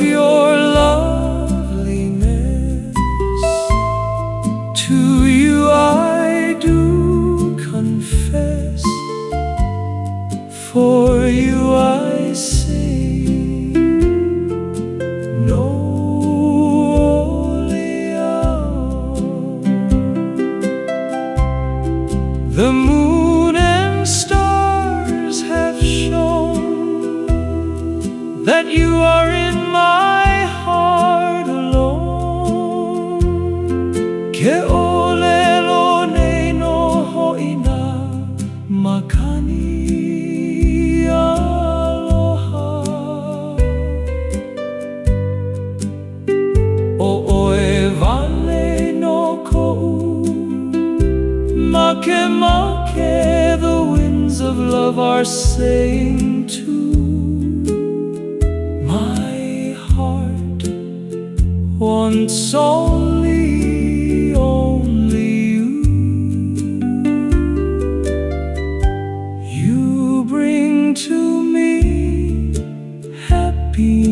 love your loveliness. To you I do confess. For you I sing. No. The moon that you are in my heart alone. Ke olelo nei no ho'ina makani aloha. O oe vale no ko'u Make make the winds of love are saying to wants only only you. You bring to me happiness.